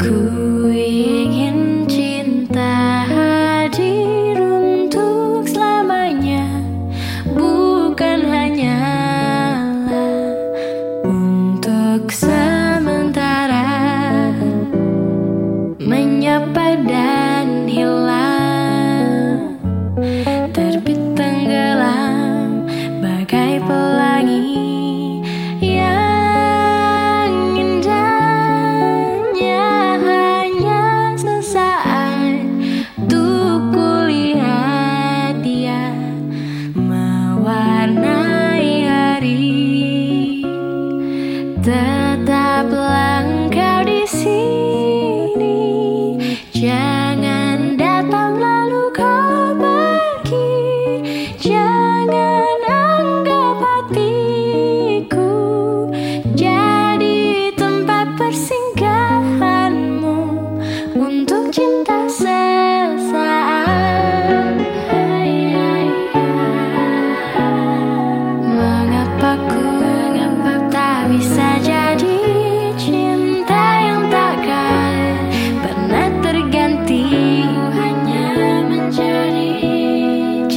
cool.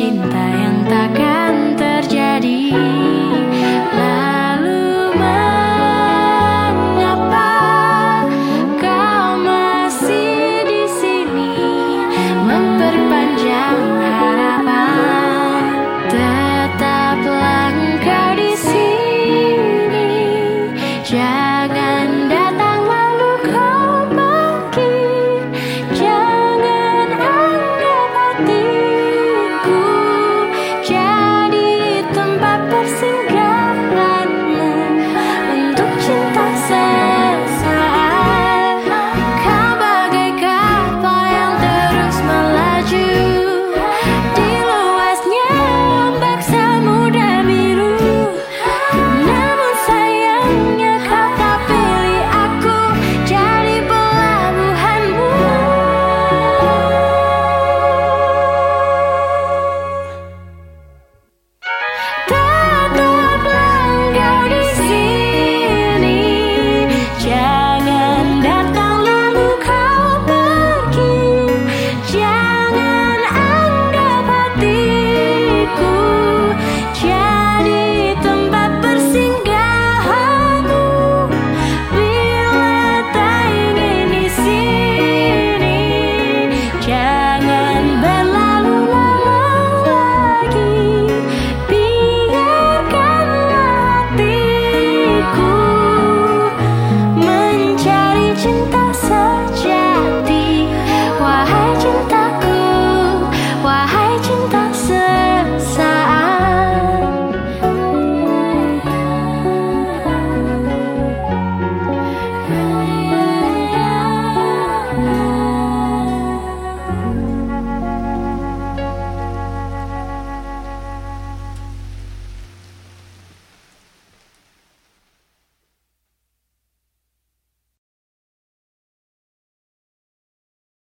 cinta yang takkan terjadi. Lalu mengapa kau masih di sini? Memperpanjang harapan. Tetaplah engkau di sini.